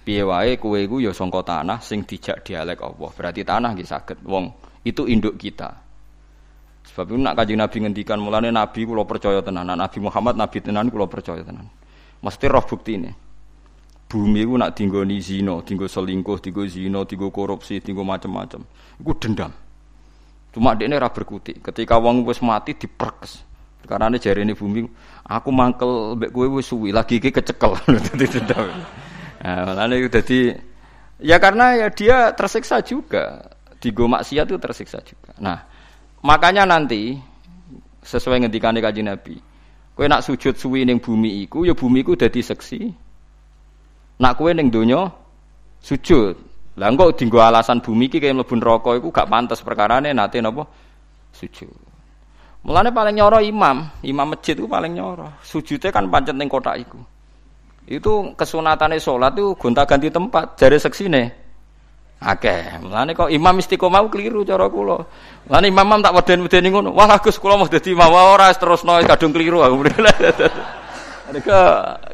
Piye wae kowe iku ya tanah sing dijak dialek Allah. Berarti tanah nggih saged. Wong itu induk kita. Sebab itu nak kanjeng Nabi ngendikan mulane Nabi kula percaya tenan. Nabi Muhammad Nabi tenan kula percaya tenan. Mesti roh bukti ini. Bumi ku nak dinggoni zina, dinggo selingkuh, dinggo zina, dinggo korupsi, dinggo macam-macam. Iku dendam. Cuma dia ora berkutik. Ketika wong wis mati diperkes. Karena ini jari ini bumi, aku mangkel mbek kowe suwi, lagi iki kecekel. Dadi dendam. Nah, jadi ya karena ya dia tersiksa juga. Digo maksiat itu tersiksa juga. Nah, makanya nanti sesuai ngendikane Kanjeng Nabi, kowe nak sujud suwi ning bumi iku, ya bumi iku dadi seksi. Nak kowe ning donya sujud. Lah engko dienggo alasan bumi iki kaya mlebu neraka iku gak pantes perkarane nate napa sujud. Mulane paling nyoro imam, imam masjid itu paling nyoro. Sujudnya kan pancet ning kotak. Itu kesunatannya sholat itu gonta ganti tempat jari seksine. Oke, mulane kok imam istiqomah keliru cara kula. Mulane imam tak weden-wedeni ngono. Wah Gus kula mau dadi imam ora terusno kadung keliru aku. Mereka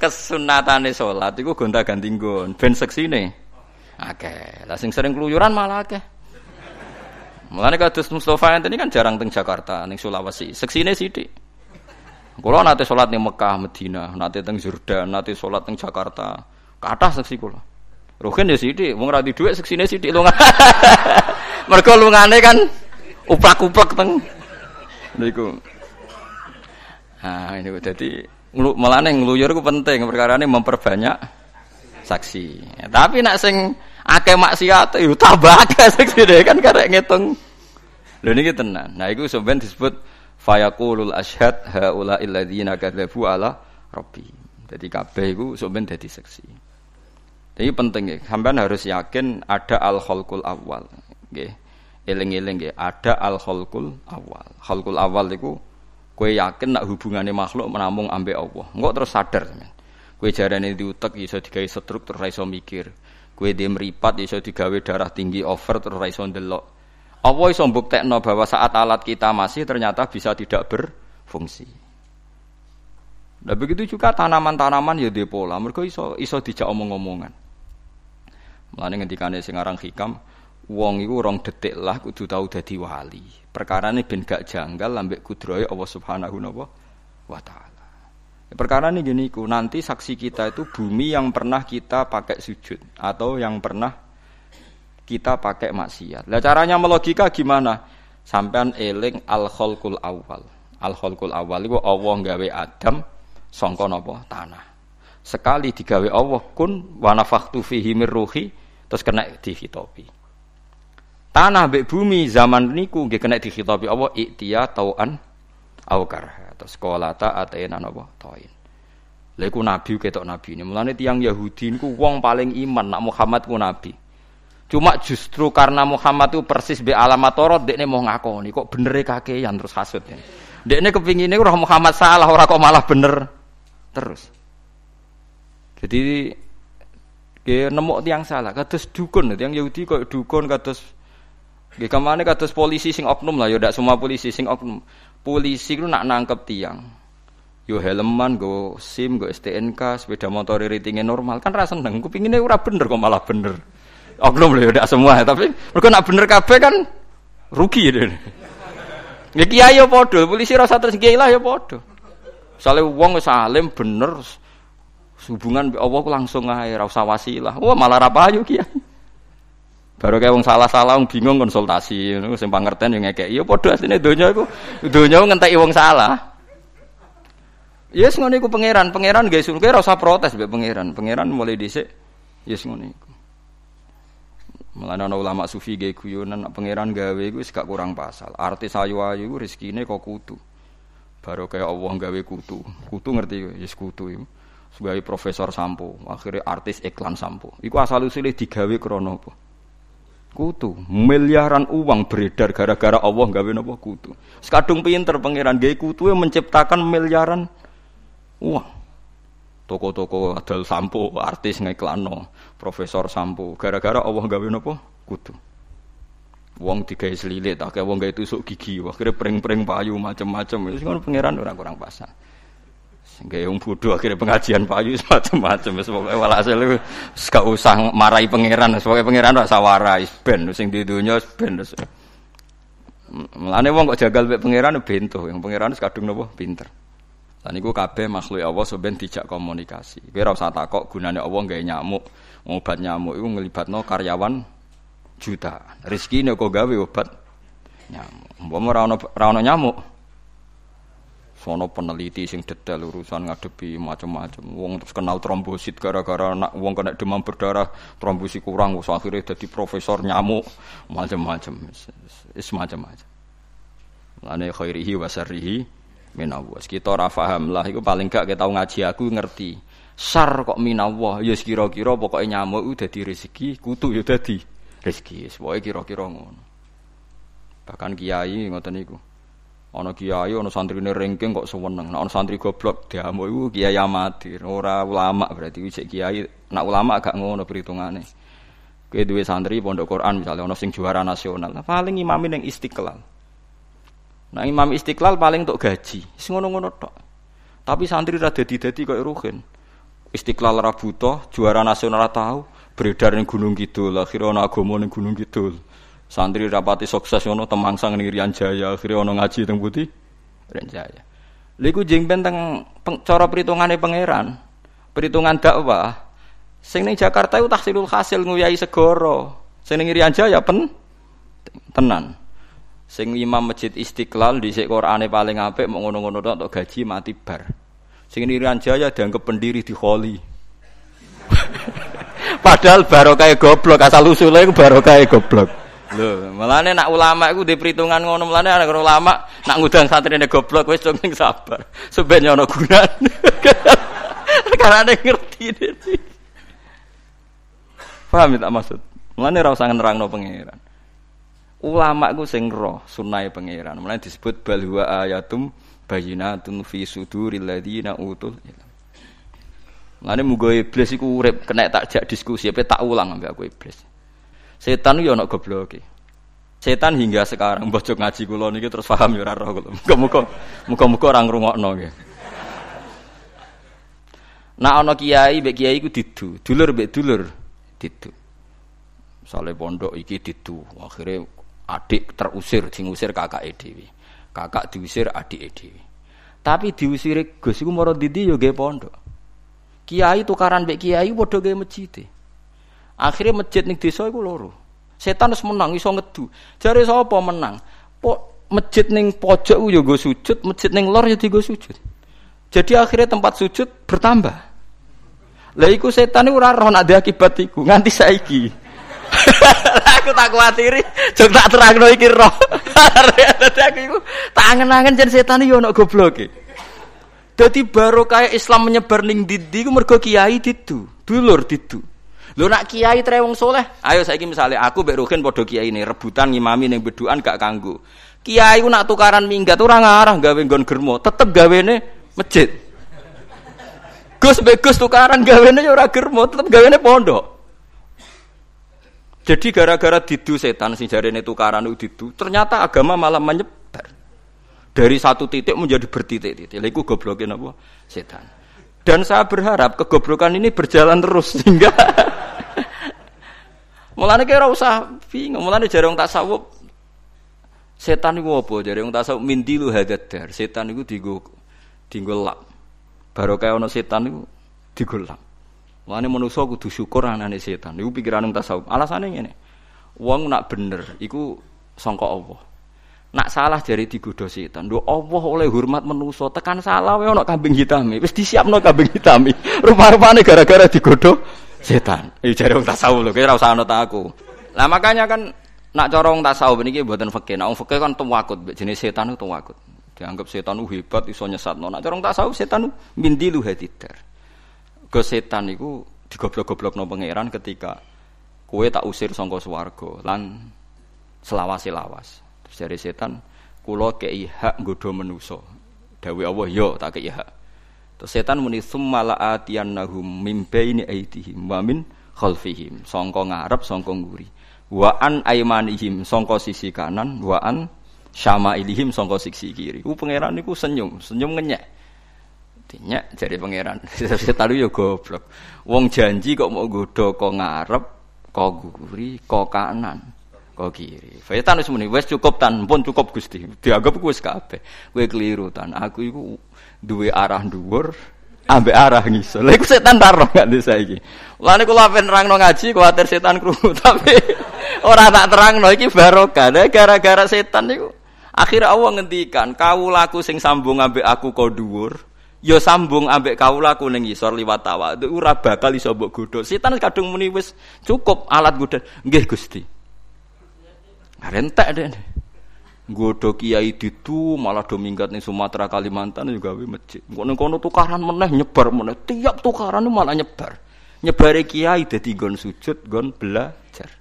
kesunatane sholat itu gonta ganti nggon ben seksine. Oke, lah sering keluyuran malah akeh. Mulane kados Mustofa ini kan jarang teng Jakarta, ning Sulawesi. Seksine sithik. Kulo nate sholat ning Mekah, Medina, nate teng Jordan, nate sholat teng Jakarta. Kathah seksi kulo. Rugen ya sithik, wong ra di dhuwit seksine sithik lunga. Mergo lungane kan uplak-uplak teng niku. Nah, ini jadi melane ngluyur ku penting ini memperbanyak saksi. Ya, tapi nak sing akeh maksiat yo tambah akeh saksi deh kan karek ngitung. Lho niki tenan. Nah, iku sampeyan disebut fayaqulul ashhad haula illadzina kadzabu ala rabbi. Jadi kabeh iku sampeyan dadi saksi. Jadi penting ya, sampean harus yakin ada al khalqul awal. Nggih. Eling-eling nggih, ada al khalqul awal. Khalqul awal iku kowe yakin nak hubungane makhluk menamung ambek Allah. Engko terus sadar sampean. Kowe jarane diutek iso digawe stroke terus iso mikir. Kowe dhe mripat iso digawe darah tinggi over terus iso ndelok. Allah iso mbuktekno bahwa saat alat kita masih ternyata bisa tidak berfungsi. Nah begitu juga tanaman-tanaman ya di pola, mereka iso iso dijak omong-omongan. Mulane ngendikane sing aran hikam, wong iku rong detik lah kudu tau dadi wali. Perkara ini ben gak janggal lambek kudrohe Allah Subhanahu wa taala. Perkara ini gini ku, nanti saksi kita itu bumi yang pernah kita pakai sujud atau yang pernah kita pakai maksiat. Lah caranya melogika gimana? Sampean eling al khalqul awal. Al khalqul awal itu Allah gawe Adam sangka napa? Tanah. Sekali digawe Allah kun wa nafakhtu fihi ruhi terus kena dihitopi. Tanah mbek bumi zaman niku nggih kena dihitopi Allah iktiya tauan au karha. Terus kolata atena napa? Tain. Lha iku nabi ketok nabi ini. Mulane tiyang Yahudi niku wong paling iman nak Muhammad ku nabi. Cuma justru karena Muhammad itu persis be alamat torot, dia mau ngakoni kok bener kakean terus hasut ya. Dia ini kepingin roh Muhammad salah orang kok malah bener terus. Jadi ke nemu tiang salah, kados dukun, tiang Yahudi kok dukun kados Nggih ke mana kados polisi sing oknum lah, ya ndak semua polisi sing oknum. Polisi itu nak nangkep tiang. Yo helman, go SIM, go STNK, sepeda motor ratingnya normal. Kan rasa seneng. Kupinginnya ora bener kok malah bener. Oknum lho tidak semua tapi mereka nak bener kabeh kan rugi ya ya kiai ya podo polisi rasa terus kiai lah ya podo misalnya uang salim bener hubungan Allah langsung aja rasa wasilah. Wah malah rapayu kiai baru kayak wong salah-salah wong bingung konsultasi ngono sing pangerten yang ngekek ya padha asline donya iku donya ngenteki wong salah Yes ngono iku pangeran, pangeran guys, kowe ora usah protes mbek pangeran. Pangeran mulai dhisik yes ngono iku. Mulane ulama sufi gawe guyonan pangeran gawe iku gak kurang pasal. Artis ayu-ayu iku rezekine kok kutu. Baru kayak Allah gawe kutu. Kutu ngerti yes kutu iku. Sebagai profesor sampo, akhirnya artis iklan sampo. Iku asal usulnya digawe krono apa? Kutu, miliaran uang beredar gara-gara Allah gawe napa kutu. Sekadung pinter pangeran gawe kutu yang menciptakan miliaran uang toko-toko adal sampo, artis ngiklano, profesor sampo. Gara-gara Allah gawe napa? Kudu. Wong digawe selilit, kayak wong gawe tusuk gigi, akhirnya pring-pring payu macam-macam. Wis ngono pangeran ora kurang pasang. Sehingga yang bodoh akhirnya pengajian payu macam-macam. Wis pokoke walhasil gak usah marahi pangeran, sebagai pangeran ora sawarai ben sing di dunya ben. Mulane wong kok jagal mek pangeran bento, yang pangeran kadung napa pinter. Lan iku kabeh makhluk Allah sampeyan dijak komunikasi. Kowe ora usah takok gunane Allah gawe nyamuk. Obat nyamuk iku nglibatno karyawan juta. Rezekine kok gawe obat nyamuk. Ono ora ono nyamuk. Sono peneliti sing detail urusan ngadepi macam-macam. Wong terus kenal trombosit gara-gara nak wong kena demam berdarah, trombosit kurang, wis akhirnya jadi profesor nyamuk, macam-macam. Is macam-macam. Lane khairihi wa syarrihi minallah. Kita ora paham lah iku paling gak kita ngaji aku ngerti. Sar kok minallah, ya kira-kira pokoke nyamuk udah dadi rezeki, kutu ya dadi rezeki. Pokoke kira-kira ngono. Bahkan kiai ngoten niku. Ana kiai ana santrine ringking kok seneng. Nek ana santri goblok diamuk iku kiai amatir, ora ulama berarti wis kiai. Nek ulama gak ngono perhitungane. Kowe duwe santri pondok Quran misalnya ana sing juara nasional, paling imami ning Istiqlal. Nah imam Istiqlal paling untuk gaji, wis ngono-ngono tok. Tapi santri ra dadi-dadi kok ruhin. Istiqlal ra juara nasional tahu, beredar ning Gunung Kidul, akhirnya ana agama ning Gunung Kidul. Santri rapati sukses ngono Temangsang ning Rian Jaya, akhirnya ana ngaji teng Putih Rian Jaya. Lha iku jengben teng cara perhitungane pangeran. Perhitungan dakwah sing ning Jakarta iku tahsilul hasil nguyai segoro. Sing ning Rian Jaya pen tenan. Sing imam masjid Istiqlal di Qur'ane paling apik mau ngono-ngono tok gaji mati bar. Sing Rian Jaya dianggap pendiri di Kholi. Padahal baru kayak goblok asal usulnya itu kayak goblok. Lho, melane nak ulama iku di perhitungan ngono melane ana ulama nak ngundang santrine goblok wis dong sing sabar. Sebenarnya ana gunane. Ada ngerti dene. Paham tak maksud? Mulane ora usah nerangno pangeran. Ulama iku sing roh sunnahe pangeran. Mulane disebut bal huwa ayatum bayinatun fi suduril ladina utul ilm. Mulane muga iblis iku urip kena tak jak diskusi, apa tak ulang ambek aku iblis. Setan yo ana gobloke. Setan hingga sekarang bocok ngaji kula niki terus paham ya ora roh kula. Muga-muga muga-muga ora ngrungokno nggih. Nah ana kiai mbek kiai iku didu, dulur mbek dulur didu. Sale pondok iki didu, akhirnya adik terusir, sing usir kakak dhewe. Kakak diusir adik dhewe. Tapi diusir Gus iku mara didi yo nggih pondok. Kiai tukaran mbek kiai padha gawe masjid. Akhirnya masjid ning desa iku loro. Setan wis menang iso ngedu. Jare sapa menang? Po, masjid ning pojok ku yo sujud, masjid ning lor yo digo sujud. Jadi akhirnya tempat sujud bertambah. Lah iku setan iku ora roh nak akibat iku nganti saiki. aku tak kuatiri, jeng tak terangno iki roh. Dadi aku iku tak angen-angen jen setan yo ono gobloke. Dadi baru kayak Islam menyebar ning didi ku mergo kiai didu, dulur didu. Lho nak kiai tre wong soleh, ayo saiki misalnya aku mbek Ruhin kiai ini rebutan ngimami ning beduan gak kanggo. Kiai nak tukaran minggat ora ngarah gawe nggon germo, tetep gawene masjid. Gus mbek Gus tukaran gawene ya ora germo, tetep gawene pondok. Jadi gara-gara didu setan sing jarene tukaran itu didu, ternyata agama malah menyebar. Dari satu titik menjadi bertitik-titik. Lha iku gobloke? Setan. Dan saya berharap kegoblokan ini berjalan terus sehingga Mulane kira usah bingung, mulane wong tasawuf setan iku apa? Wong tasawuf mindilu hadadar. Setan iku dienggo dienggo lap. Barokah ana setan iku dienggo lap. Mulane manusa kudu syukur anane setan. Iku pikiran tasawuf. Alasane ngene. Wong nak bener iku sangka Allah. Nak salah jari digoda setan. Lho Allah oleh hormat manusa, tekan salah wae ana kambing hitam. Wis disiapno kambing hitam. Rupa-rupane gara-gara digoda setan. Eh jare wong tasawuf lho, kira usah ana aku. Lah makanya kan nak cara wong tasawuf niki mboten fikih. Nak wong fikih kan tuwakut, jenis setan itu tuwakut. Dianggap setan itu hebat iso nyesatno. Nak cara wong tasawuf setan mindilu hadidar. Ke setan iku digoblok-goblokno pangeran ketika kue tak usir sangka swarga lan selawas-lawas. Terus dari setan kula kei hak nggodha manusa. Dawe Allah yo tak kei hak. Terus setan muni summala atiyannahum min baini aitihim wa min khalfihim. Sangka ngarep, sangka nguri. wa an aimanihim sangka sisi kanan. Wa an syama'ilihim sangka sisi kiri. Ku pangeran niku senyum senyum ngenyek. Dinyak jadi pangeran. Setan yo goblok. Wong janji kok mau godho kok ngarep kok guri kok kanan kok kiri setan wis muni cukup tan pun cukup Gusti dianggap wis kabeh kowe keliru tan aku iku duwe arah dhuwur ambek arah ngisor. Lha iku setan taro gak desa iki. Mulane kula ben nerangno ngaji kuwatir setan krungu tapi ora tak terangno iki barokah. gara-gara setan niku akhirnya Allah ngendikan kawulaku sing sambung ambek aku kok dhuwur. Ya sambung ambek kawulaku ning ngisor liwat tawa. Ora bakal iso mbok godho. Setan kadung muni wis cukup alat godho. Nggih Gusti. Rentek deh. Godo kiai ditu malah do minggat ning Sumatera Kalimantan juga gawe masjid. Kono kono tukaran meneh nyebar meneh. Tiap tukaran malah nyebar. Nyebare kiai dadi gon sujud, gon belajar.